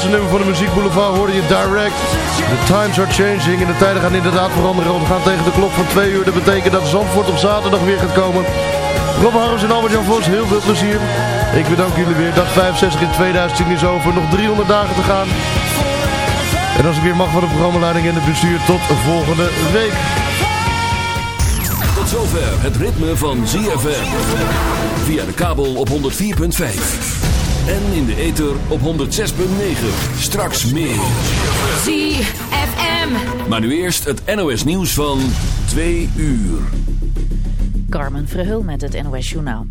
laatste nummer van de Muziek Boulevard hoorde je direct. The times are changing en de tijden gaan inderdaad veranderen. Want we gaan tegen de klok van twee uur. Dat betekent dat Zandvoort op zaterdag weer gaat komen. Rob Harms en Albert-Jan Vos, heel veel plezier. Ik bedank jullie weer. Dag 65 in 2010 is over. Nog 300 dagen te gaan. En als ik weer mag van de programmaleiding en het bestuur, tot volgende week. Tot zover het ritme van ZFM. Via de kabel op 104.5. En in de ether op 106.9. Straks meer. ZFM. Maar nu eerst het NOS nieuws van 2 uur. Carmen Verheul met het NOS Journaal.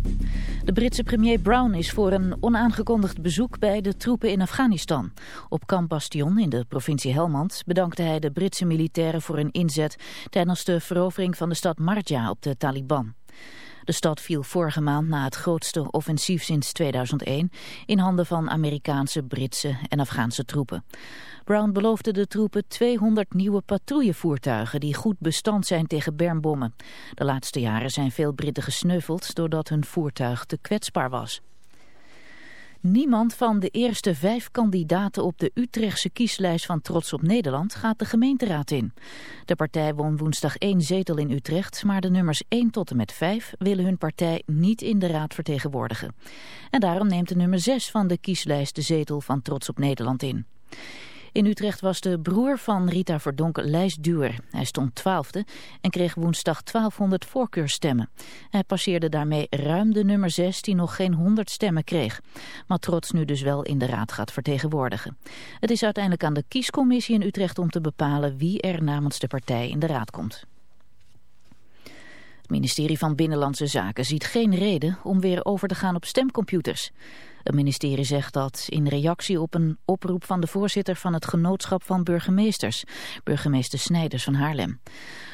De Britse premier Brown is voor een onaangekondigd bezoek bij de troepen in Afghanistan. Op Camp Bastion in de provincie Helmand bedankte hij de Britse militairen voor hun inzet tijdens de verovering van de stad Marja op de Taliban. De stad viel vorige maand na het grootste offensief sinds 2001 in handen van Amerikaanse, Britse en Afghaanse troepen. Brown beloofde de troepen 200 nieuwe patrouillevoertuigen die goed bestand zijn tegen bermbommen. De laatste jaren zijn veel Britten gesneuveld doordat hun voertuig te kwetsbaar was. Niemand van de eerste vijf kandidaten op de Utrechtse kieslijst van Trots op Nederland gaat de gemeenteraad in. De partij won woensdag één zetel in Utrecht, maar de nummers 1 tot en met 5 willen hun partij niet in de raad vertegenwoordigen. En daarom neemt de nummer 6 van de kieslijst de zetel van Trots op Nederland in. In Utrecht was de broer van Rita Verdonk lijstduwer. Hij stond twaalfde en kreeg woensdag 1200 voorkeurstemmen. Hij passeerde daarmee ruim de nummer 6 die nog geen 100 stemmen kreeg. Maar trots nu dus wel in de raad gaat vertegenwoordigen. Het is uiteindelijk aan de kiescommissie in Utrecht om te bepalen wie er namens de partij in de raad komt. Het ministerie van Binnenlandse Zaken ziet geen reden om weer over te gaan op stemcomputers. Het ministerie zegt dat in reactie op een oproep van de voorzitter van het genootschap van burgemeesters, burgemeester Snijders van Haarlem.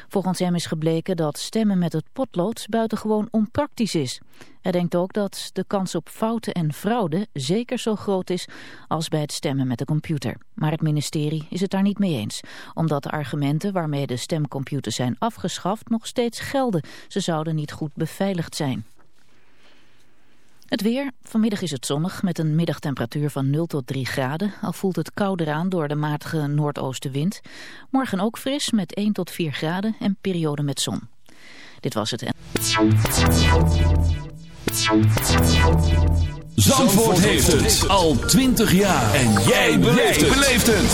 Volgens hem is gebleken dat stemmen met het potlood buitengewoon onpraktisch is. Hij denkt ook dat de kans op fouten en fraude zeker zo groot is als bij het stemmen met de computer. Maar het ministerie is het daar niet mee eens, omdat de argumenten waarmee de stemcomputers zijn afgeschaft nog steeds gelden. Ze zouden niet goed beveiligd zijn. Het weer. Vanmiddag is het zonnig met een middagtemperatuur van 0 tot 3 graden. Al voelt het kouder aan door de matige noordoostenwind. Morgen ook fris met 1 tot 4 graden en periode met zon. Dit was het. Zandvoort heeft het al 20 jaar. En jij beleeft het.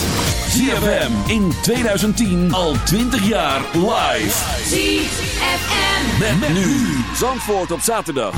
ZFM in 2010 al 20 jaar live. ZFM. Met, nu. Zandvoort op zaterdag.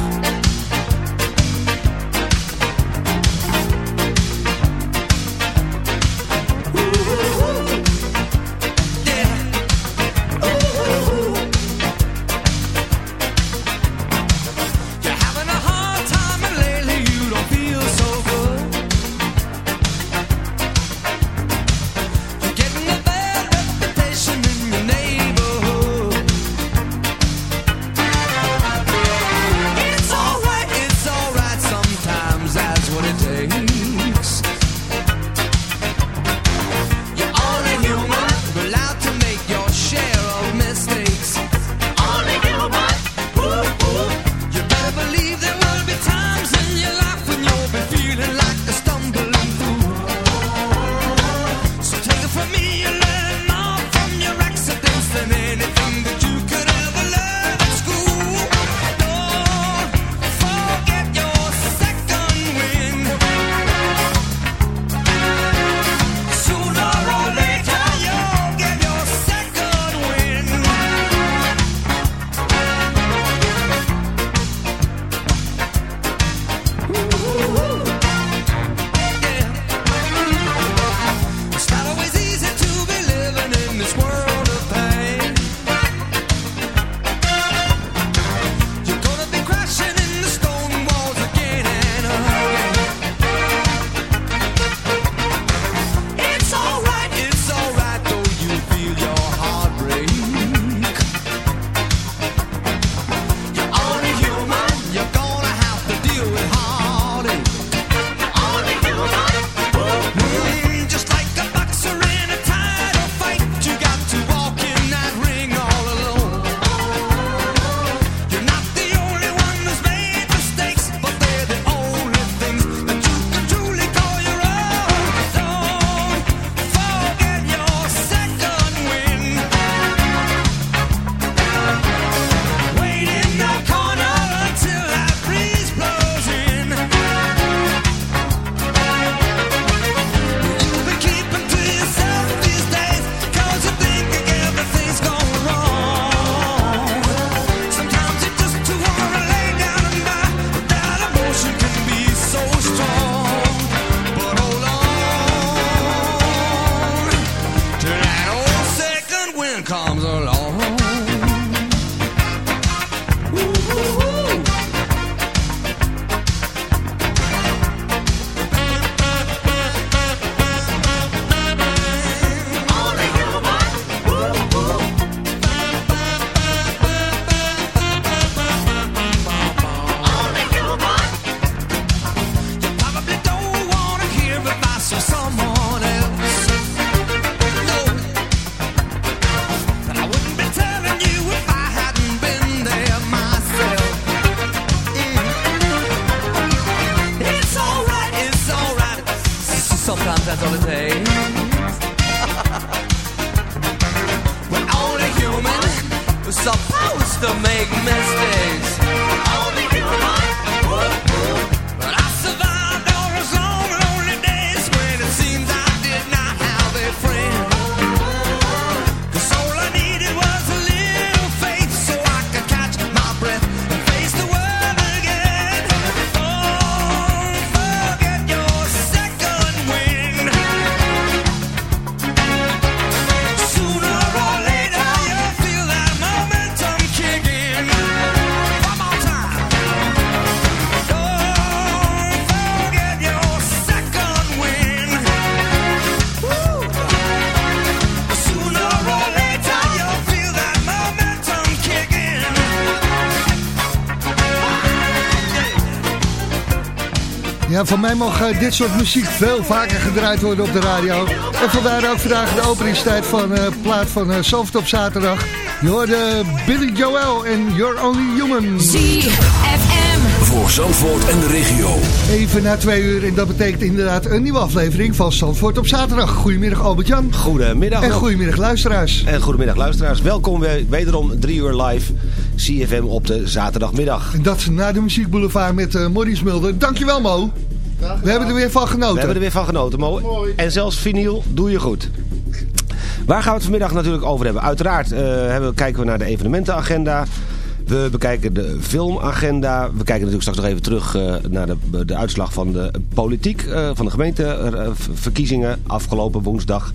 Ja, van mij mag eh, dit soort muziek veel vaker gedraaid worden op de radio. En vandaar ook vandaag de openingstijd van eh plaat van uh, op zaterdag. Je hoorde Billy Joel en You're Only Human. ZFM. Voor Zandvoort en de regio. Even na twee uur en dat betekent inderdaad een nieuwe aflevering van Zandvoort op zaterdag. Goedemiddag Albert-Jan. Goedemiddag. En goedemiddag luisteraars. En goedemiddag luisteraars. Welkom weer wederom drie uur live CFM op de zaterdagmiddag. En dat na de muziekboulevard met eh Maurice Mulder. Dankjewel Mo. We hebben er weer van genoten. We hebben er weer van genoten, Mo. En zelfs vinyl doe je goed. Waar gaan we het vanmiddag natuurlijk over hebben? Uiteraard eh, hebben, kijken we naar de evenementenagenda. We bekijken de filmagenda. We kijken natuurlijk straks nog even terug eh, naar de, de uitslag van de politiek. eh, van de gemeenteverkiezingen afgelopen woensdag.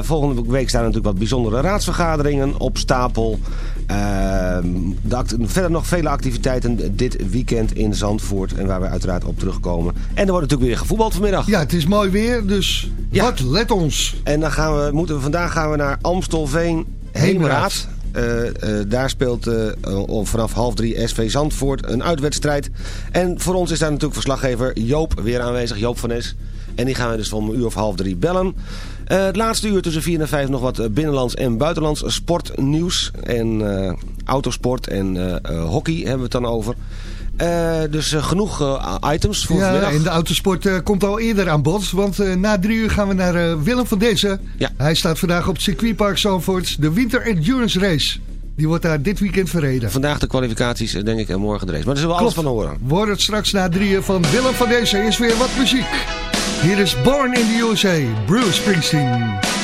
Volgende week staan natuurlijk wat bijzondere raadsvergaderingen op stapel. Eh, de act- verder nog vele activiteiten dit weekend in Zandvoort. En waar we uiteraard op terugkomen. En er wordt natuurlijk weer gevoetbald vanmiddag. Ja, het is mooi weer, dus Ja. wat let ons. En dan gaan we, moeten we, vandaag gaan we naar Amstelveen Heemraad. Eh, eh, daar speelt eh, vanaf half drie SV Zandvoort een uitwedstrijd. En voor ons is daar natuurlijk verslaggever Joop weer aanwezig, Joop van Nes. En die gaan we dus om een uur of half drie bellen. Eh, het laatste uur tussen vier en vijf nog wat eh, binnenlands en buitenlands sportnieuws. En eh, autosport en hockey hebben we het dan over. Dus genoeg items voor Ja, vanmiddag. en de autosport komt al eerder aan bod. Want na drie uur gaan we naar Willem van Dezen. Ja. Hij staat vandaag op het circuitpark Zandvoort. De Winter Endurance Race. Die wordt daar dit weekend verreden. Vandaag de kwalificaties, denk ik, en morgen de race. Maar daar zullen we alles van horen. Horen het straks na drieën van Willem van Dezen. Is weer wat muziek. Hier is Born in the USA. Bruce Springsteen.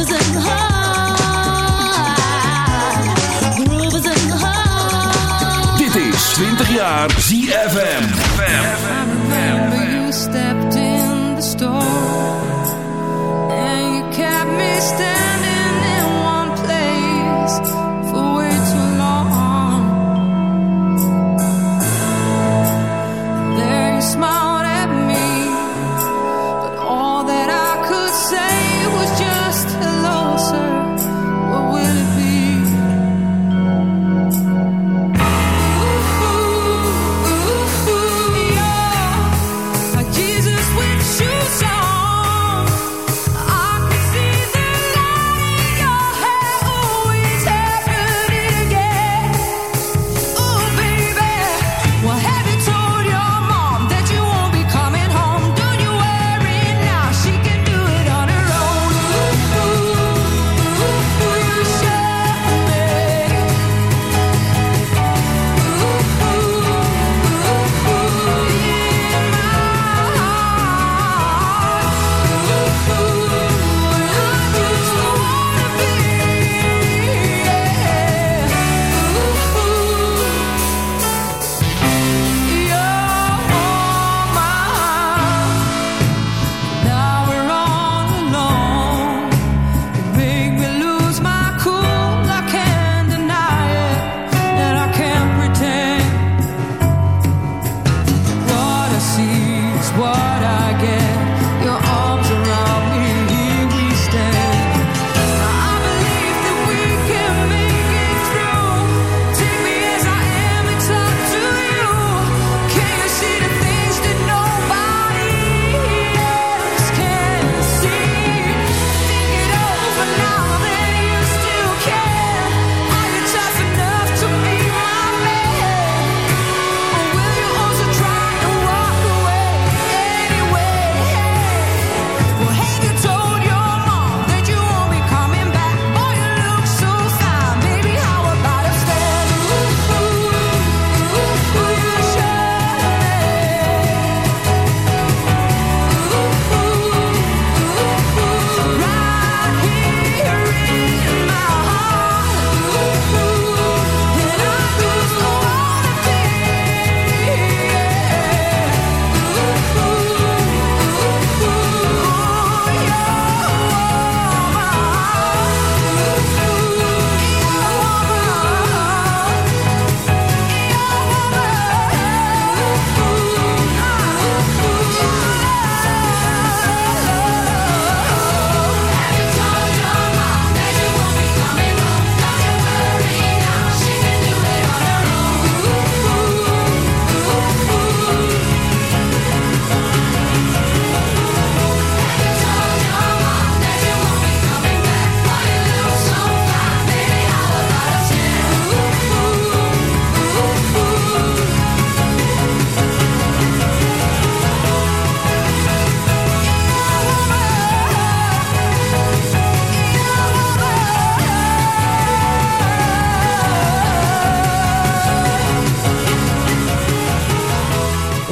again.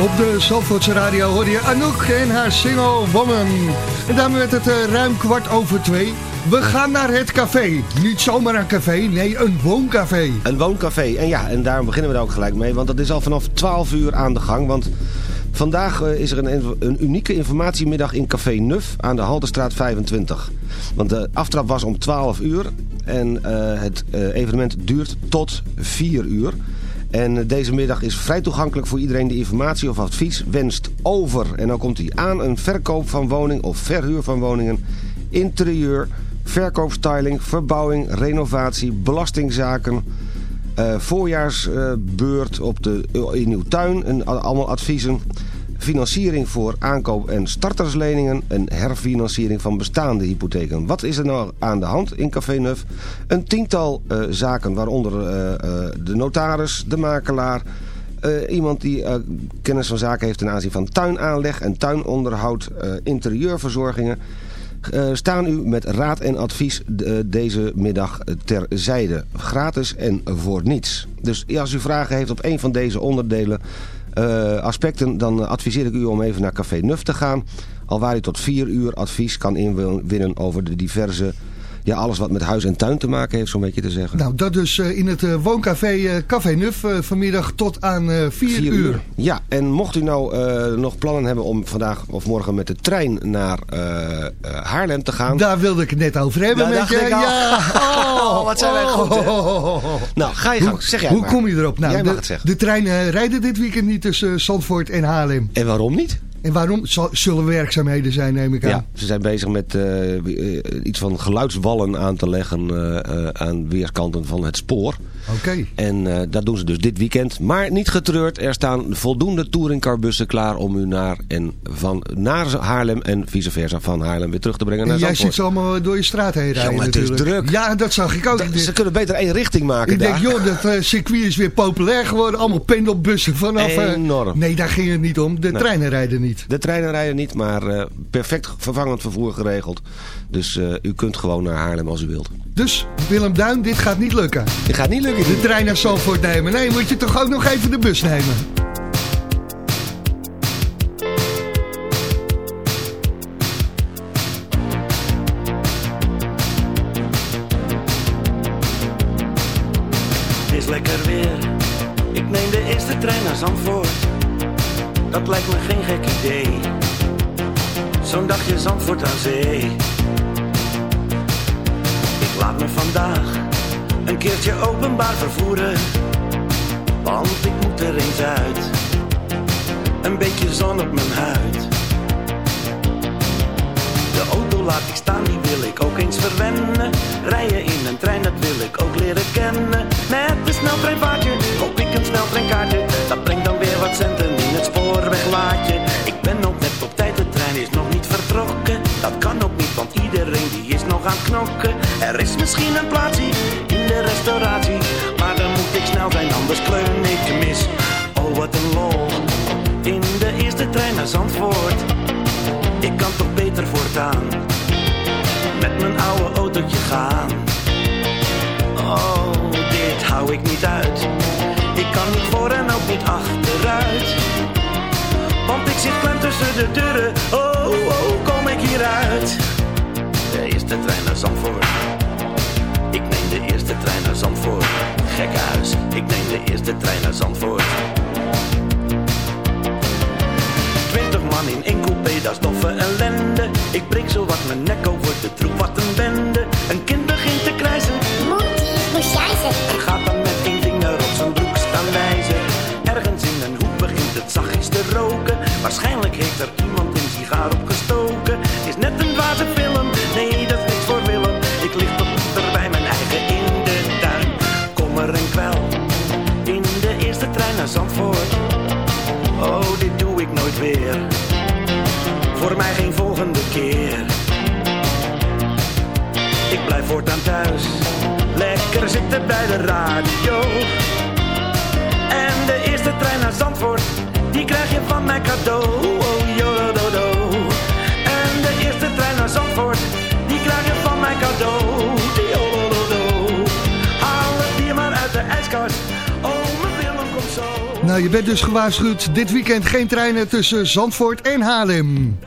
Op de Zandvoortse radio hoorde je Anouk en haar single Woman. En daarmee werd het eh, ruim kwart over twee. We gaan naar het café. Niet zomaar een café, nee, een wooncafé. Een wooncafé. En ja, en daarom beginnen we daar ook gelijk mee. Want dat is al vanaf 12 uur aan de gang. Want vandaag eh, is er een, een unieke informatiemiddag in Café Nuf aan de Haltestraat 25. Want de aftrap was om 12 uur. En eh, het evenement duurt tot 4 uur. En eh, deze middag is vrij toegankelijk voor iedereen die informatie of advies wenst over. En dan komt hij aan een verkoop van woning of verhuur van woningen, interieur, verkoopstyling, verbouwing, renovatie, belastingzaken, eh, voorjaarsbeurt op de, in uw tuin en al- allemaal adviezen. Financiering voor aankoop- en startersleningen. Een herfinanciering van bestaande hypotheken. Wat is er nou aan de hand in Café Neuf? Een tiental eh, zaken, waaronder eh, eh, de notaris, de makelaar... iemand die kennis van zaken heeft ten aanzien van tuinaanleg en tuinonderhoud, interieurverzorgingen... staan u met raad en advies deze middag terzijde. Gratis en voor niets. Dus als u vragen heeft op een van deze onderdelen, eh, aspecten... dan adviseer ik u om even naar Café Nuf te gaan. Alwaar u tot vier uur advies kan inwinnen over de diverse... Ja, alles wat met huis en tuin te maken heeft, zo'n beetje te zeggen. Nou, dat dus eh, in het eh, wooncafé eh, Café Nuf vanmiddag tot aan eh 4 Vier uur. Ja, en mocht u nou nog plannen hebben om vandaag of morgen met de trein naar Haarlem te gaan... Daar wilde ik het net over hebben met je. Ja, Oh, wat zijn wij goed, hè? Nou, ga je gang. Zeg jij hoe maar. kom je erop? Nou, Jij mag de, het zeggen. de treinen rijden dit weekend niet tussen Zandvoort en Haarlem. En waarom niet? En waarom? Zullen werkzaamheden zijn, neem ik aan. Ja, ze zijn bezig met eh, eh, iets van geluidswallen aan te leggen eh, aan weerskanten van het spoor. Oké. En dat doen ze dus dit weekend. Maar niet getreurd, er staan voldoende touringcarbussen klaar om u naar, en van, naar Haarlem en vice versa van Haarlem weer terug te brengen En naar jij ziet Zandvoort. ze allemaal door je straat heen rijden Jongen, het is natuurlijk. druk. Ja, dat zag ik ook. Dat- ze kunnen beter één richting maken Ik denk, joh, dat circuit is weer populair geworden. Allemaal pendelbussen vanaf... Enorm. nee, daar ging het niet om. De Nee. treinen rijden niet. De treinen rijden niet, maar eh, perfect vervangend vervoer geregeld. Dus eh, u kunt gewoon naar Haarlem als u wilt. Dus, Willem Duin, dit gaat niet lukken. Het gaat niet lukken. De trein naar Zandvoort nemen. Nee, moet je toch ook nog even de bus nemen. Het is lekker weer. Ik neem de eerste trein naar Zandvoort. Dat lijkt me. Zandvoort aan zee. Ik laat me vandaag een keertje openbaar vervoeren. Want ik moet er eens uit. Een beetje zon op mijn huid. De auto laat ik staan, die wil ik ook eens verwennen. Rijden in een trein, dat wil ik ook leren kennen. Met een sneltreinvaartje koop ik een sneltreinkaartje. Dat brengt dan weer wat centen in het spoorweglaadje. Ik ben ook net Dat kan ook niet, want iedereen die is nog aan het knokken. Er is misschien een plaatsje in de restauratie. Maar dan moet ik snel zijn, anders kleun ik mis. Oh, wat een lol. In de eerste trein naar Zandvoort. Ik kan toch beter voortaan Met mijn oude autootje gaan Oh, dit hou ik niet uit Zandvoort Ik neem de eerste trein naar Zandvoort Gekke huis, ik neem de eerste trein naar Zandvoort Twintig man in één coupé, dat is doffe ellende. Ik breek zo wat mijn nek over de troep, wat een bende. De radio. En de eerste trein naar Zandvoort, die krijg je van mij cadeau. Oh, jododo. En de eerste trein naar Zandvoort, die krijg je van mij cadeau. Jododo. Haal het bier maar uit de ijskast. Oh, mijn Willem komt zo. Nou, je bent dus gewaarschuwd. Dit weekend geen treinen tussen Zandvoort en Haarlem.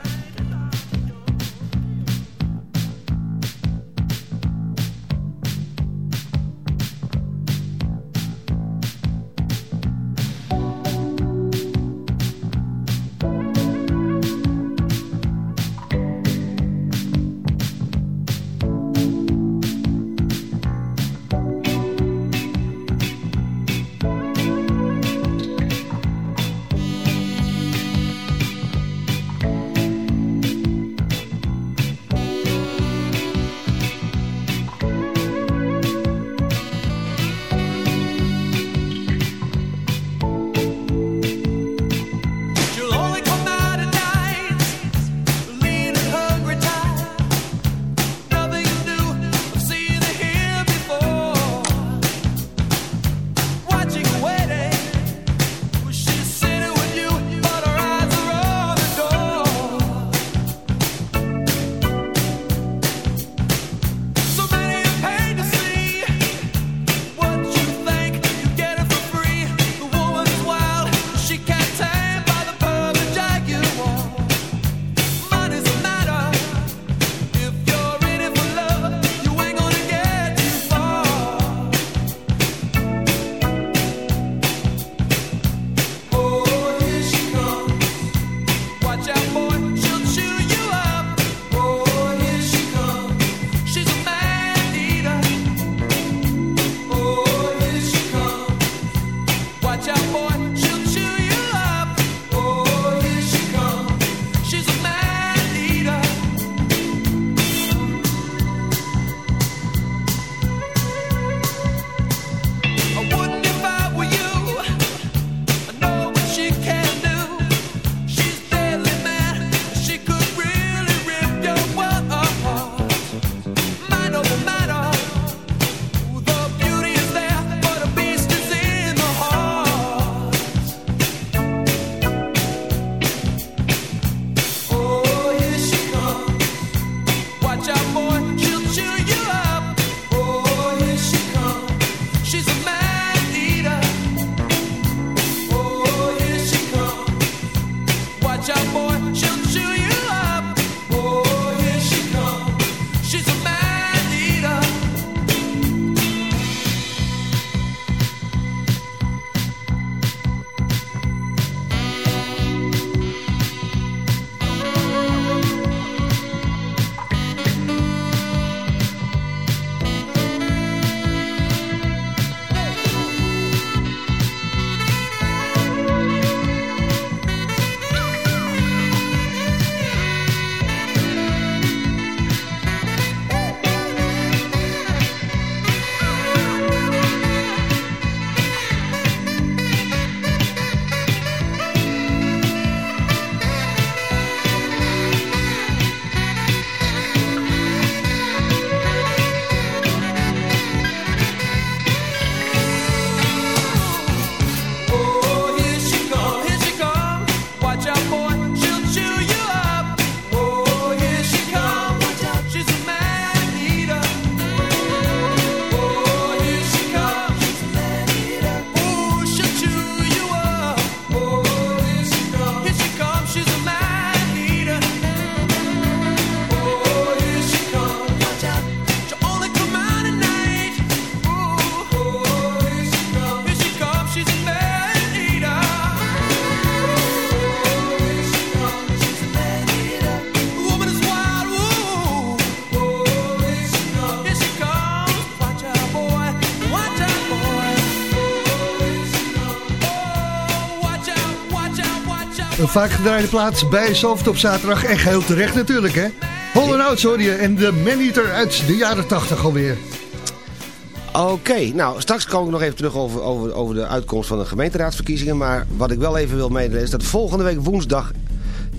Vaak gedraaide plaats bij Zalvert op zaterdag. En geheel terecht natuurlijk, hè? Holland Outs hoor je. En de Man-Eater uit de jaren 80 alweer. Oké, nou straks kom ik nog even terug over, over, over de uitkomst van de gemeenteraadsverkiezingen. Maar wat ik wel even wil meedelen is dat volgende week woensdag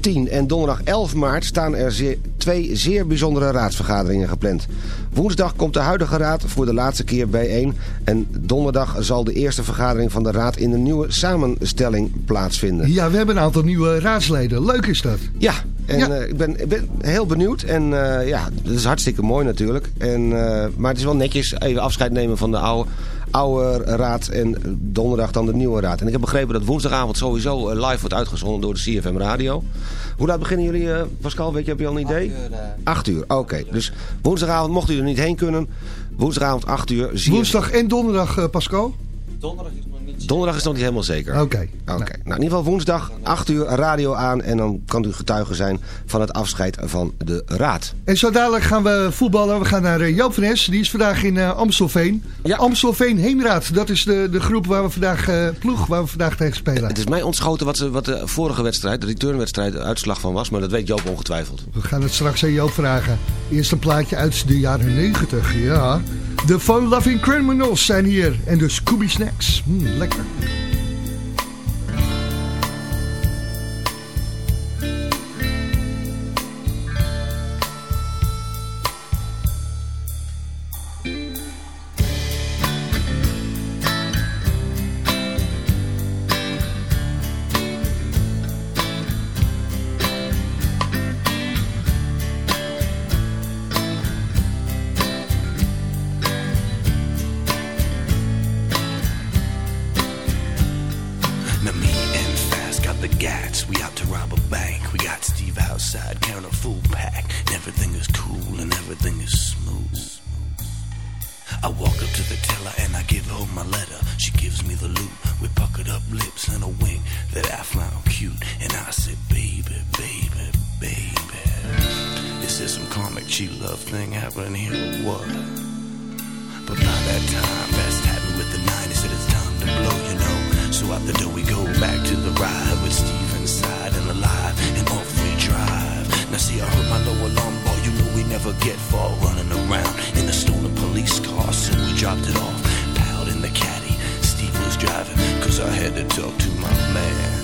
10 en donderdag 11 maart staan er twee zeer bijzondere raadsvergaderingen gepland. Woensdag komt de huidige raad voor de laatste keer bijeen. En donderdag zal de eerste vergadering van de raad in de nieuwe samenstelling plaatsvinden. Ja, we hebben een aantal nieuwe raadsleden. Leuk is dat. Ja, en Ja. eh, ik, ben, ik ben heel benieuwd. En eh, ja, dat is hartstikke mooi natuurlijk. En, eh, maar het is wel netjes even afscheid nemen van de oude, oude raad en donderdag dan de nieuwe raad. En ik heb begrepen dat woensdagavond sowieso eh, live wordt uitgezonden door de CFM Radio. Hoe laat beginnen jullie, eh, Pascal? Weet je, heb je al een idee? Acht uur, oké. Dus woensdagavond mocht u er niet heen kunnen. Woensdagavond 8 uur. zie je- Woensdag en donderdag, eh, Pascal? Donderdag is nog niet helemaal zeker. Oké. Oké. Nou, in ieder geval woensdag 8 uur radio aan. En dan kan u getuige zijn van het afscheid van de raad. En zo dadelijk gaan we voetballen. We gaan naar eh, Joop van Es. Die is vandaag in eh, Amstelveen. Ja. Amstelveen Heemraad. Dat is de, de groep waar we vandaag, eh, ploeg waar we vandaag tegen spelen. Het is mij ontschoten wat, ze, wat de vorige wedstrijd, de returnwedstrijd, de uitslag van was. Maar dat weet Joop ongetwijfeld. We gaan het straks aan Joop vragen. Eerst een plaatje uit de jaren 90. Ja. De Fun Loving Criminals zijn hier. En de Scooby Snacks. Hmm, lekker. Jennifer. We out to rob a bank. We got Steve outside carrying a full pack. And everything is cool and everything is smooth. I walk up to the teller and I give her my letter. She gives me the loot with puckered up lips and a wink that I found cute. And I said, baby, baby, baby. Is there some karmic cheat love thing happening here or what? But by that time, Fast me with the nine. He said it's time to blow, you know. So out the door we go back to the ride with Steve inside and alive, and off we drive. Now see, I heard my lower lumbar. You know we never get far running around in a stolen police car, so we dropped it off, piled in the caddy. Steve was driving, cause I had to talk to my man.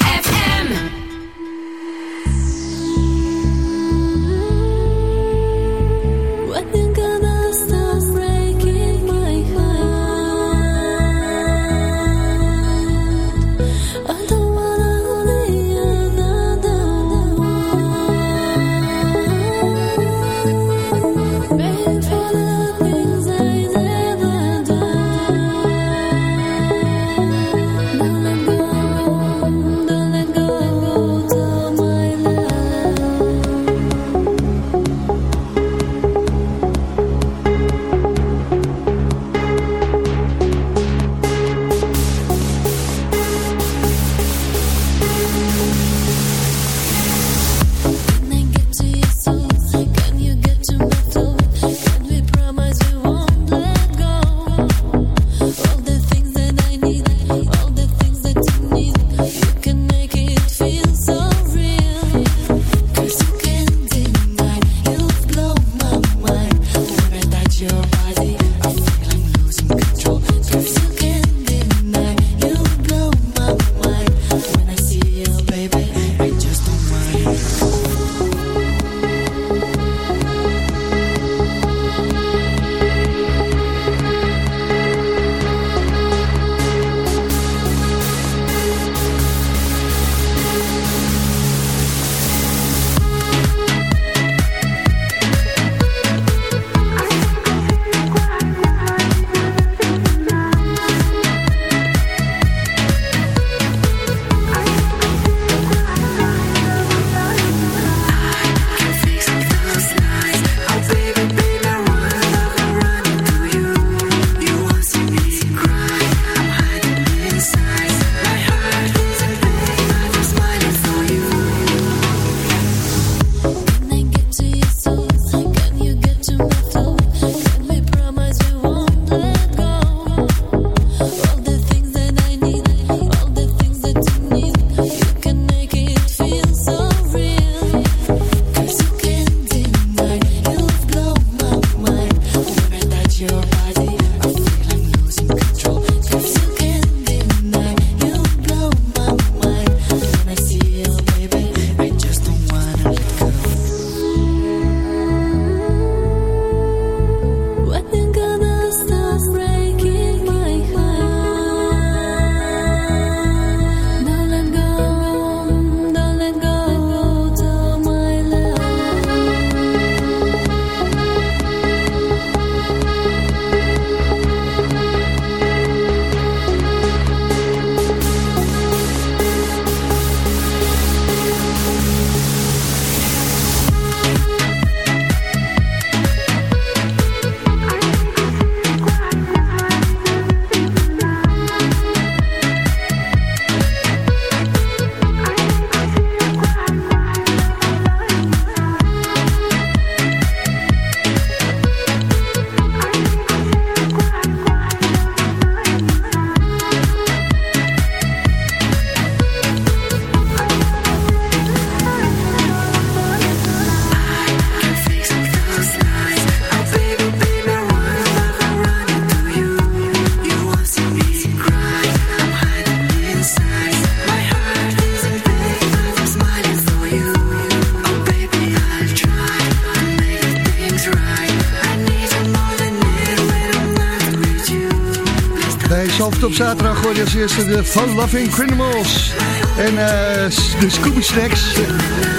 zaterdag hoor je als eerste de Fun Loving Criminals. En eh, de Scooby Snacks.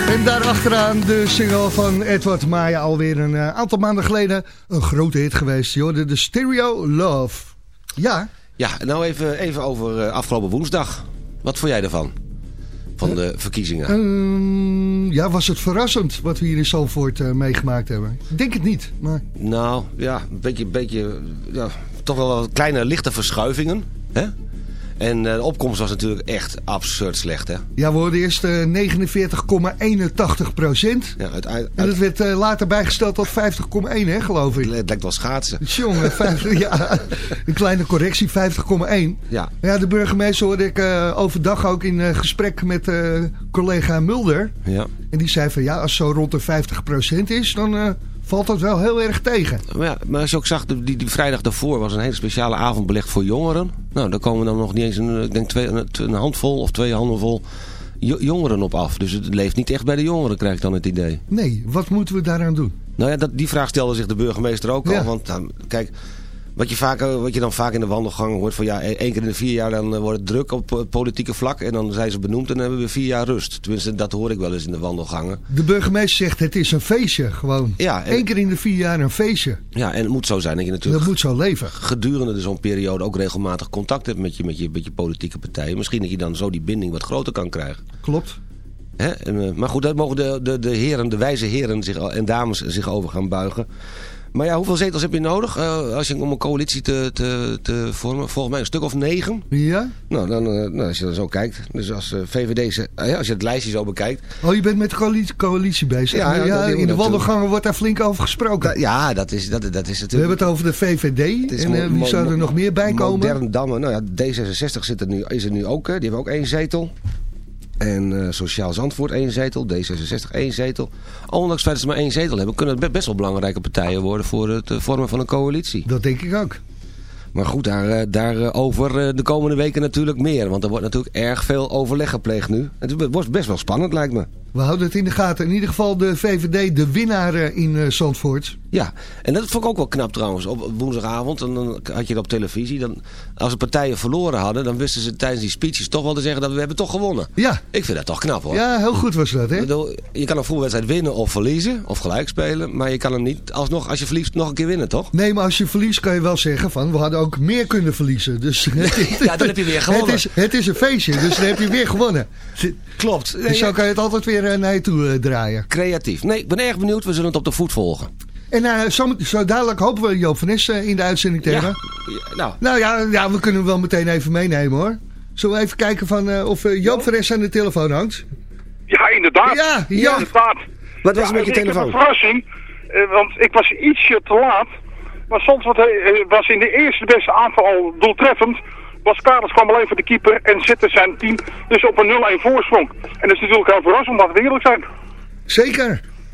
En daarachteraan de single van Edward Maya. Alweer een eh, aantal maanden geleden een grote hit geweest. Je hoorde de Stereo Love. Ja. Ja, nou even, even over eh, afgelopen woensdag. Wat vond jij ervan? Van de verkiezingen? Ehm, ja, was het verrassend wat we hier in Zalvoort meegemaakt hebben? Ik denk het niet, maar... Nou, ja, een beetje, beetje ja, toch wel wat kleine lichte verschuivingen. Hè? En eh, de opkomst was natuurlijk echt absurd slecht, hè? Ja, we hoorden eerst eh, 49,81 procent. Ja, uiteindelijk... En dat werd eh, later bijgesteld tot 50,1, hè, geloof ik. Het lijkt wel schaatsen. Jongen, vijf- ja, een kleine correctie, 50,1. Ja. Ja, de burgemeester hoorde ik eh, overdag ook in eh, gesprek met eh, collega Mulder. Ja. En die zei van ja, als zo rond de 50% is, dan eh, valt dat wel heel erg tegen. Maar, ja, maar als je ook zag, die, die vrijdag daarvoor was een hele speciale avond belegd voor jongeren. Nou, daar komen dan nog niet eens een, ik denk twee, een, handvol of twee handen vol jo- jongeren op af. Dus het leeft niet echt bij de jongeren, krijg ik dan het idee. Nee, wat moeten we daaraan doen? Nou ja, dat, die vraag stelde zich de burgemeester ook Ja. al. Want nou, kijk, wat je, vaak, eh, wat je dan vaak in de wandelgang hoort van ja, e- één keer in de vier jaar dan eh, wordt het druk op eh, politieke vlak. En dan zijn ze benoemd en dan hebben we vier jaar rust. Tenminste, dat hoor ik wel eens in de wandelgangen. De burgemeester zegt het is een feestje gewoon. Ja, en- Eén keer in de vier jaar een feestje. Ja, en het moet zo zijn dat je natuurlijk Dat moet zo leven. gedurende zo'n periode ook regelmatig contact hebt met je, met, je, met je politieke partijen. Misschien dat je dan zo die binding wat groter kan krijgen. Klopt. Hè? Maar goed, daar mogen de, de, de heren, de wijze heren zich, en dames zich over gaan buigen. Maar ja, hoeveel zetels heb je nodig eh, als je, om een coalitie te, te, te vormen? Volgens mij een stuk of negen. Ja? Nou, dan, eh, nou als je dan zo kijkt. Dus als VVD, ze- eh, ja, als je het lijstje zo bekijkt. Oh, je bent met de coalitie, coalitie bezig. Ja, ja, in de wandelgangen wordt daar flink over gesproken. da- ja, dat is, dat, dat is we hebben natuurlijk... het over de VVD. Is En wie zou er nog meer bij komen? Modern Dammen. Nou ja, D66 zit er nu, is er nu ook. Die hebben ook één zetel. En eh, Sociaal Zandvoort één zetel. D66 één zetel. Ondanks dat ze maar één zetel hebben... kunnen het be- best wel belangrijke partijen worden... voor het eh, vormen van een coalitie. Dat denk ik ook. Maar goed, daarover daar, eh, over, eh, de komende weken natuurlijk meer. Want er wordt natuurlijk erg veel overleg gepleegd nu. Het wordt best wel spannend, lijkt me. We houden het in de gaten. In ieder geval de VVD, de winnaar eh, in eh, Zandvoort. Ja, en dat vond ik ook wel knap trouwens. Op woensdagavond, en dan had je het op televisie. Dan, als de partijen verloren hadden, dan wisten ze tijdens die speeches toch wel te zeggen dat we hebben toch gewonnen. Ja. Ik vind dat toch knap hoor. Ja, heel goed was dat, hè? Je kan een voetbalwedstrijd winnen of verliezen, of gelijk spelen. Maar je kan hem niet alsnog, als je verliest, nog een keer winnen, toch? Nee, maar als je verliest kan je wel zeggen van... we hadden ook meer kunnen verliezen. Dus Ja, dan heb je weer gewonnen. Het is, het is een feestje, dus dan heb je weer gewonnen. Klopt. Dus zo kan je het altijd weer eh, naar je toe eh, draaien. Creatief. Nee, ik ben erg benieuwd. We zullen het op de voet volgen. En eh, zo, zo dadelijk hopen we Joop van Nes in de uitzending te hebben. Ja, nou, Nou ja, ja, we kunnen hem wel meteen even meenemen hoor. Zullen we even kijken van, eh, of eh, Joop van Nes aan de telefoon hangt? Ja, inderdaad. Ja, ja. inderdaad. Wat was er met je ik heb telefoon? een verrassing, eh, want ik was ietsje te laat. Maar soms wat, eh, was in de eerste beste aanval al doeltreffend. Was Karels kwam alleen voor de keeper en zette zijn team dus op een 0-1 voorsprong. En dat is natuurlijk heel verrassend, omdat we eerlijk zijn. Zeker.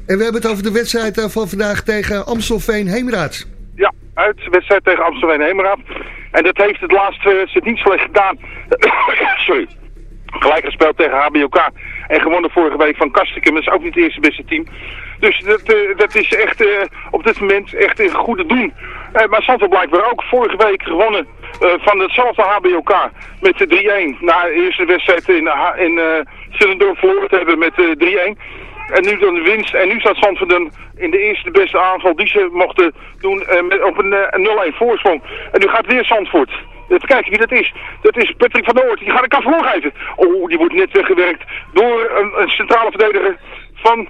En we hebben het over de wedstrijd eh, van vandaag tegen Amstelveen Heemraad. Ja, uit de wedstrijd tegen Amsterdam Heemraad. En dat heeft het laatste wedstrijd niet slecht gedaan. Sorry. Gelijk gespeeld tegen HBOK. En gewonnen vorige week van Kastikum. Dat is ook niet het eerste beste team. Dus dat, eh, dat is echt eh, op dit moment echt een goede doen. Eh, maar Santos blijkbaar ook vorige week gewonnen van hetzelfde HBOK. Met de 3-1. Na de eerste wedstrijd in, in Zillendorf verloren te hebben met eh 3-1. En nu dan de winst. En nu staat Zandvoort in de eerste beste aanval die ze mochten doen eh, met, op een, eh, een 0-1 voorsprong. En nu gaat weer Zandvoort. Even kijken wie dat is. Dat is Patrick van der Oort. Die gaat een kans geven. Oh, die wordt net weggewerkt door een, een centrale verdediger van,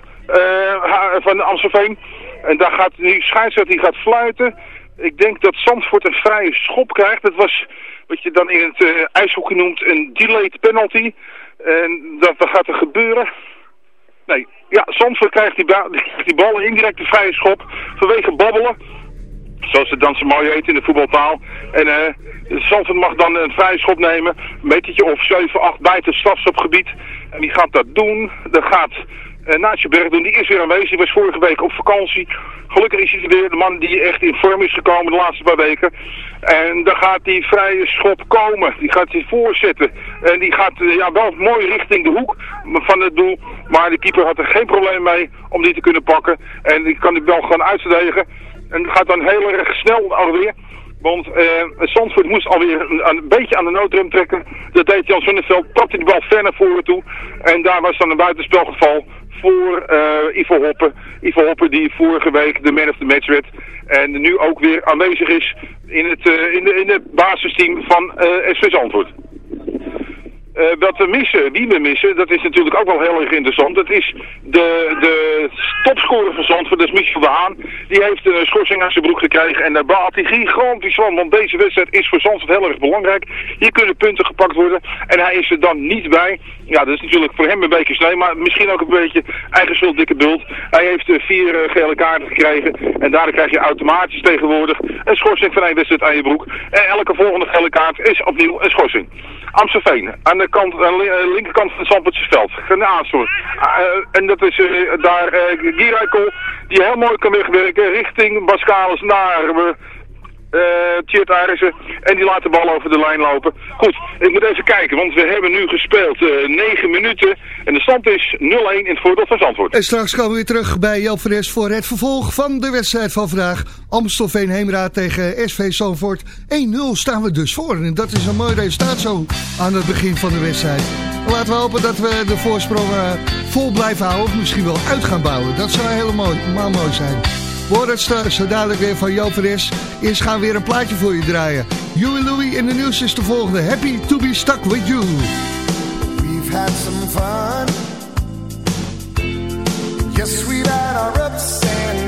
van Amstelveen. En daar gaat nu scheidsrechter die gaat fluiten. Ik denk dat Zandvoort een vrije schop krijgt. Dat was wat je dan in het eh ijshockey noemt een delayed penalty. En dat, gaat er gebeuren. Nee, ja, Zandvoort krijgt die, die bal indirect vrije schop vanwege babbelen. Zoals het dan zo mooi heet in de voetbaltaal. En eh Zandvoort mag dan een vrije schop nemen. Een metertje of 7, 8 buiten het strafschopgebied. En die gaat dat doen. Dat gaat eh Naatje Berg doen. Die is weer aanwezig. Die was vorige week op vakantie. Gelukkig is hij er weer de man die echt in vorm is gekomen de laatste paar weken. En dan gaat die vrije schop komen. Die gaat hij voorzetten. En die gaat eh, ja, wel mooi richting de hoek van het doel. Maar de keeper had er geen probleem mee om die te kunnen pakken. En die kan die bal gewoon uitverdedigen. En gaat dan heel erg snel alweer. Want Zandvoort moest alweer een, beetje aan de noodrem trekken. Dat deed Jan Sonneveld, trapte de bal ver naar voren toe. En daar was dan een buitenspelgeval voor uh, Ivo Hoppen. Ivo Hoppen die vorige week de man of the match werd. En nu ook weer aanwezig is in het, uh, in de, in het basisteam van uh, SV Zandvoort. Uh, wat we missen, wie we missen, dat is natuurlijk ook wel heel erg interessant. Dat is de, de topscorer van Zandvoort, dat is Michel de Haan. Die heeft een schorsing aan zijn broek gekregen en daar baalt hij gigantisch van. Want deze wedstrijd is voor Zandvoort heel erg belangrijk. Hier kunnen punten gepakt worden en hij is er dan niet bij. Ja, dat is natuurlijk voor hem een beetje sneu, maar misschien ook een beetje eigen schuld, dikke bult. Hij heeft uh, vier uh, gele kaarten gekregen en daardoor krijg je automatisch tegenwoordig een schorsing van één wedstrijd aan je broek. En elke volgende gele kaart is opnieuw een schorsing. Amstelveen, aan de kant, de linkerkant van het Zandvoortse veld. Een aanstoot. Uh, en dat is daar uh, Gierijko, die heel mooi kan wegwerken richting Bascalis naar uh, Tjeerd Arissen. En die laat de bal over de lijn lopen. Goed, ik moet even kijken, want we hebben nu gespeeld uh, 9 minuten. En de stand is 0-1 in het voordeel van Zandvoort. En straks komen we weer terug bij Joop van voor het vervolg van de wedstrijd van vandaag. Amstelveen Heemraad tegen SV Zandvoort. 1-0 staan we dus voor. En dat is een mooi resultaat zo aan het begin van de wedstrijd. Laten we hopen dat we de voorsprong uh, vol blijven houden. Of misschien wel uit gaan bouwen. Dat zou helemaal mooi zijn. Horen het zo dadelijk weer van Joop Veres. Eerst gaan we weer een plaatje voor je draaien. Huey Louie in de nieuws is de volgende. Happy to be stuck with you. We've had some fun. Yes, we've had our ups and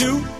two.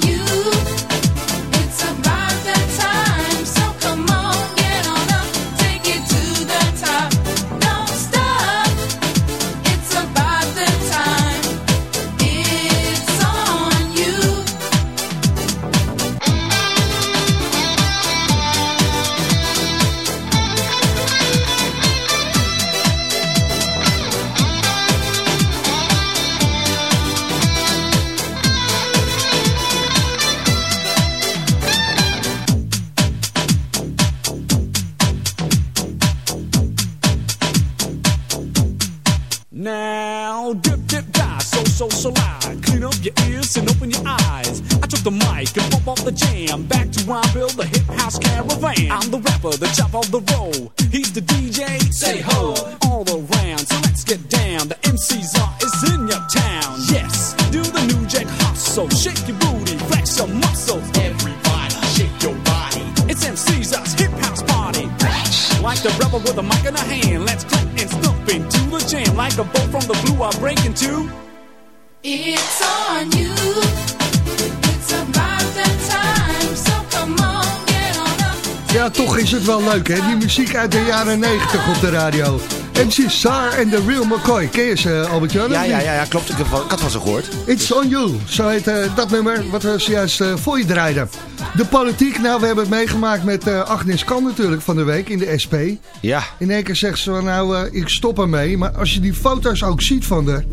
Rebel with a mic in a hand, let's clap and stomp into the jam. Like a bolt from the blue, I break into. It's on you. It's about that time. So come on, get on up. Ja, toch is het wel leuk, hè? Die muziek uit de jaren 90 op de radio. MC Sar en The Real McCoy. Ken je ze, Albert-Jan? Ja, of ja, ja, ja, klopt. Ik, heb, wel- ik had van ze gehoord. It's on you. Zo heet eh, dat nummer wat we zojuist eh, voor je draaiden. De politiek, nou we hebben het meegemaakt met eh, Agnes Kan natuurlijk van de week in de SP. Ja. In één keer zegt ze nou eh, ik stop ermee. Maar als je die foto's ook ziet van haar,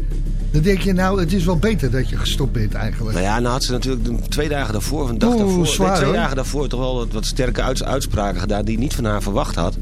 dan denk je nou het is wel beter dat je gestopt bent eigenlijk. Nou ja, nou had ze natuurlijk de- twee dagen daarvoor, of een dag Oeh, daarvoor, zwaar, nee, twee hoor. dagen daarvoor toch wel wat, wat sterke uits- uitspraken gedaan die niet van haar verwacht had.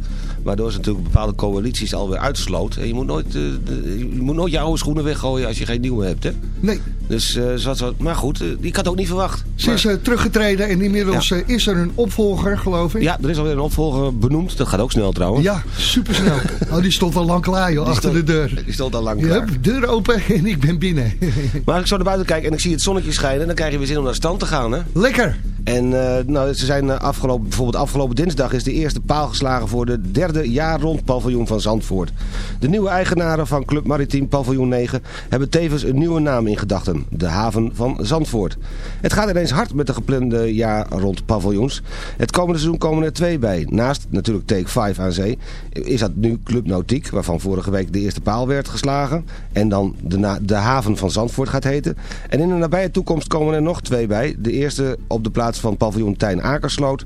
Waardoor ze natuurlijk bepaalde coalities alweer uitsloot. En je moet nooit, de- je moet nooit je oude schoenen weggooien als je geen nieuwe hebt, hè? Nee. Dus, eh, ze had zo- maar goed, eh, ik had het ook niet verwacht. Ze is eh, teruggetreden en inmiddels Ja. eh, is er een opvolger geloof ik. Ja, er is alweer een opvolger benoemd. Dat gaat ook snel trouwens. Ja, supersnel. Oh, die stond al lang klaar joh, Die achter stond- de deur. Die stond al lang Je klaar. hebt deur open en ik ben binnen. Maar als ik zo naar buiten kijk en ik zie het zonnetje schijnen... dan krijg je weer zin om naar stand te gaan, hè? Lekker. En eh, nou, ze zijn eh, afgelopen, bijvoorbeeld afgelopen dinsdag is de eerste paal geslagen voor de derde jaar rond paviljoen van Zandvoort. De nieuwe eigenaren van Club Maritiem Paviljoen 9 hebben tevens een nieuwe naam in gedachten. De haven van Zandvoort. Het gaat ineens hard met de geplande jaar rond paviljoens. Het komende seizoen komen er twee bij. Naast natuurlijk Take 5 aan zee is dat nu Club Nautiek, waarvan vorige week de eerste paal werd geslagen. En dan de, de haven van Zandvoort gaat heten. En in de nabije toekomst komen er nog twee bij. De eerste op de plaats van paviljoen Tijn Akersloot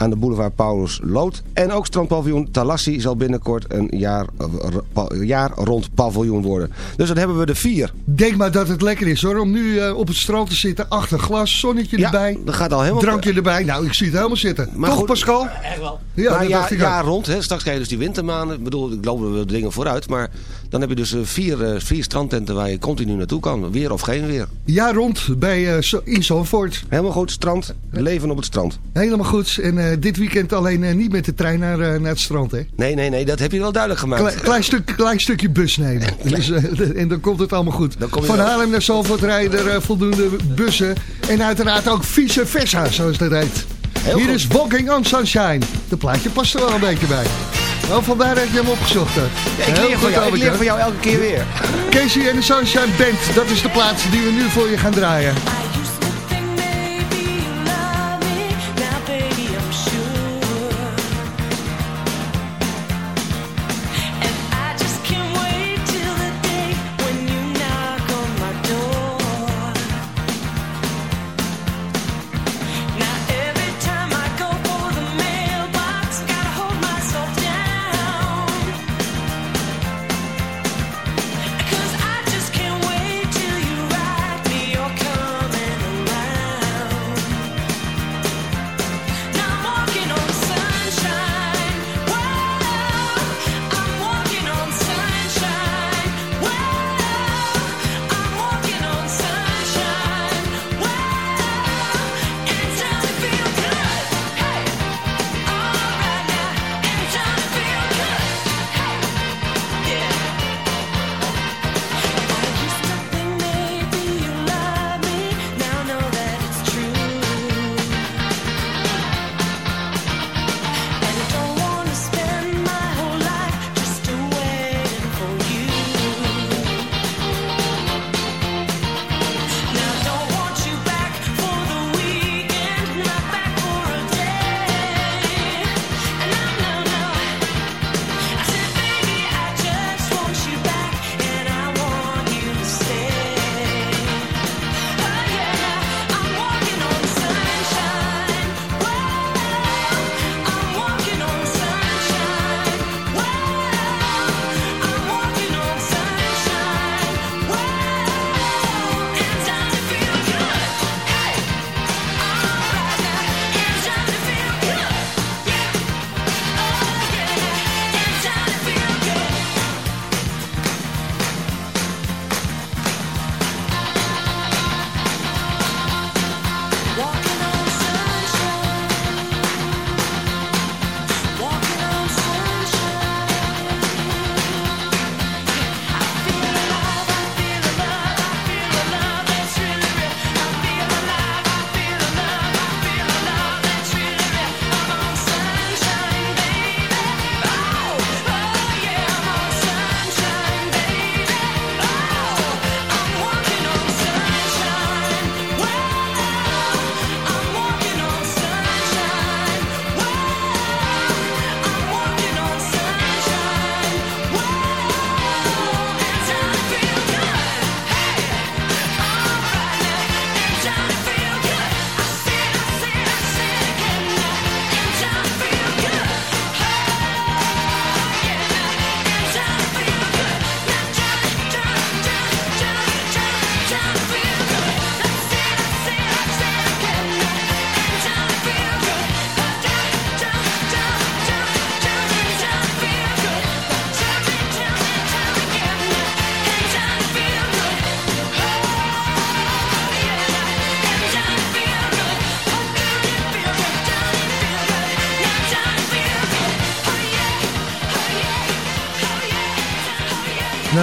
aan de boulevard Paulus Lood. En ook strandpaviljoen Talassi zal binnenkort een jaar, jaar rond paviljoen worden. Dus dan hebben we de vier. Denk maar dat het lekker is hoor, om nu eh, op het strand te zitten, achter glas, zonnetje Ja, erbij. dat gaat al helemaal... Drankje erbij. Nou, ik zie het helemaal zitten. Maar Toch goed- Pascal? Echt wel. Ja, maar dat ja, dacht ik jaar rond, hè. straks krijg je dus die wintermaanden. Ik bedoel, ik loop er wel dingen vooruit. Maar dan heb je dus eh, vier, eh, vier strandtenten waar je continu naartoe kan. Weer of geen weer. Ja, rond bij, eh, Zo- in Zandvoort. Helemaal goed, strand. Leven op het strand. Helemaal goed. En dit weekend alleen eh, niet met de trein naar, eh, naar het strand, hè? Nee, nee, nee, dat heb je wel duidelijk gemaakt. Klein, klein, stuk, klein stukje bus nemen. Dus, eh, en dan komt het allemaal goed. Van wel- Haarlem naar Zandvoort rijden er eh, voldoende bussen. En uiteraard ook vice versa, zoals dat heet. Heel Hier goed. is Walking on Sunshine. De plaatje past er wel een beetje bij. Nou, vandaar dat je hem opgezocht hebt. Ja, ik leer, van jou, ik Albert, leer hè? van jou elke keer weer. Casey en de Sunshine Band, dat is de plaats die we nu voor je gaan draaien.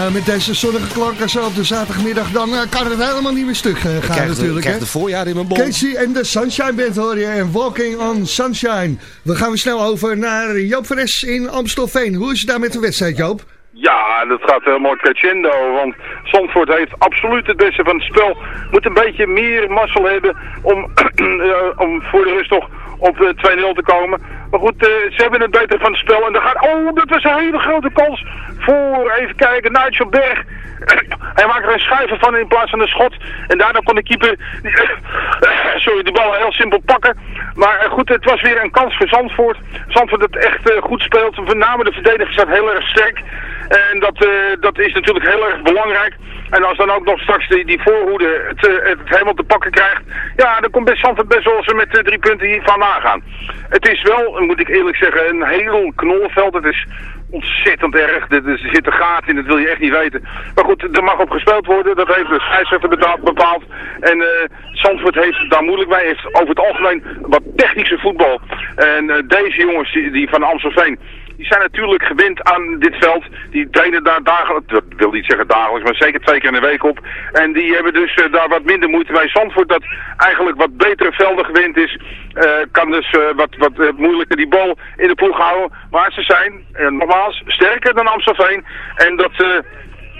Nou, met deze zonnige klanken zo op de zaterdagmiddag, dan eh, kan het helemaal niet meer stuk eh, gaan Ik krijg, de, ik natuurlijk. krijg de voorjaar in mijn bol. Casey en de Sunshine Band hoor je en Walking on Sunshine. We gaan weer snel over naar Joop Fres in Amstelveen. Hoe is het daar met de wedstrijd, Joop? Ja, dat gaat helemaal crescendo, want Zandvoort heeft absoluut het beste van het spel. Moet een beetje meer mazzel hebben om, eh, om voor de rust toch op eh, 2-0 te komen. Maar goed, eh, ze hebben het beter van het spel. En dan gaat, oh, dat was een hele grote kans voor, even kijken, Nigel Berg. Hij maakt er een schuiver van in plaats van een schot. En daardoor kon de keeper, sorry, de bal heel simpel pakken. Maar eh, goed, het was weer een kans voor Zandvoort. Zandvoort dat echt eh, goed speelt. Met de verdedigers zijn heel erg sterk. En dat, eh, dat is natuurlijk heel erg belangrijk. En als dan ook nog straks die, die voorhoede het, eh, het helemaal te pakken krijgt. Ja, dan komt best best wel eens met eh, drie punten hiervan aangaan. Het is wel, moet ik eerlijk zeggen, een heel knollenveld. Het is ontzettend erg. Er zit een gaten in, dat wil je echt niet weten. Maar goed, er mag op gespeeld worden. Dat heeft de scheidsrechter bepaald. En Zandvoort heeft daar moeilijk bij. Heeft over het algemeen wat technische voetbal. En deze jongens die, die van Amstelveen... Die zijn natuurlijk gewend aan dit veld. Die trainen daar dagelijks, dat wil niet zeggen dagelijks, maar zeker twee keer in de week op. En die hebben dus eh, daar wat minder moeite bij. Zandvoort dat eigenlijk wat betere velden gewend is, eh, kan dus eh, wat, wat moeilijker die bal in de ploeg houden. Maar ze zijn, nogmaals, sterker dan Amstelveen. En dat...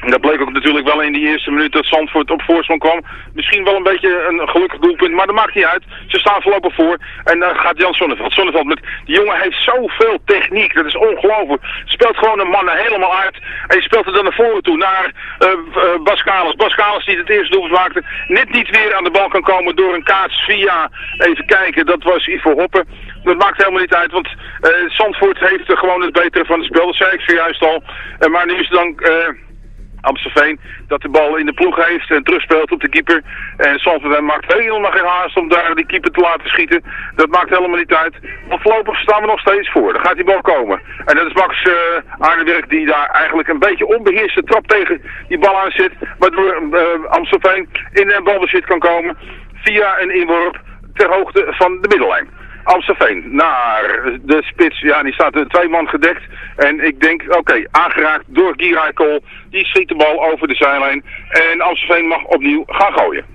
eh, dat bleek ook natuurlijk wel in die eerste minuut dat Zandvoort op voorsprong kwam. Misschien wel een beetje een gelukkig doelpunt, maar dat maakt niet uit. Ze staan voorlopig voor. En dan gaat Jan Sonneveld. Sonneveld met, die jongen heeft zoveel techniek. Dat is ongelooflijk. Speelt gewoon een man helemaal uit. En die speelt er dan naar voren toe, naar eh eh, Bas Kalis. Bas Kalis die het eerste doelpunt maakte. Net niet weer aan de bal kan komen door een kaats via, even kijken, dat was Ivo Hoppen. Dat maakt helemaal niet uit, want eh Zandvoort heeft eh, gewoon het betere van het spel. Dat zei ik zojuist al. Eh, maar nu is het dan... eh, Amstelveen dat de bal in de ploeg heeft en terugspeelt op de keeper. En Zandvoort maakt helemaal geen haast om daar die keeper te laten schieten. Dat maakt helemaal niet uit. Want voorlopig staan we nog steeds voor. Dan gaat die bal komen. En dat is Max uh, Aardewerk die daar eigenlijk een beetje onbeheerste trap tegen die bal aan zit. Waardoor uh, Amstelveen in een balbezit kan komen via een inworp ter hoogte van de middellijn. Amstelveen naar de spits. Ja, die staat twee man gedekt. En ik denk, oké, aangeraakt door Giray Kool. Die schiet de bal over de zijlijn. En Amstelveen mag opnieuw gaan gooien.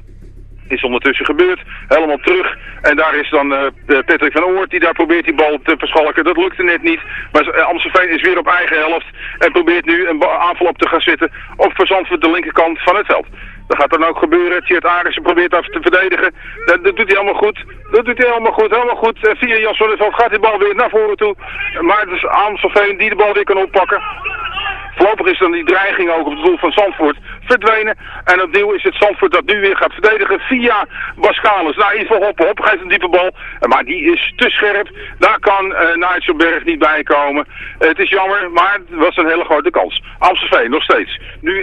Is ondertussen gebeurd. Helemaal terug. En daar is dan uh, Patrick van Oort die daar probeert die bal te verschalken. Dat lukte net niet. Maar uh, Amstelveen is weer op eigen helft. En probeert nu een aanval op te gaan zitten. Op verzand de linkerkant van het veld. Dat gaat dan ook gebeuren. Tjeerd Arissen probeert af te verdedigen. Dat, doet hij allemaal goed. Dat doet hij allemaal goed. Helemaal goed. Uh, via Jan Sonneveld gaat die bal weer naar voren toe. Maar het is Amstelveen die de bal weer kan oppakken. Voorlopig is dan die dreiging ook op het doel van Zandvoort verdwenen. En opnieuw is het Zandvoort dat nu weer gaat verdedigen via Bascalis. Nou, Ivo Hoppen. Hoppen geeft een diepe bal. Maar die is te scherp. Daar kan uh, Nijtselberg niet bij komen. Het is jammer, maar het was een hele grote kans. Amstelveen nog steeds. Nu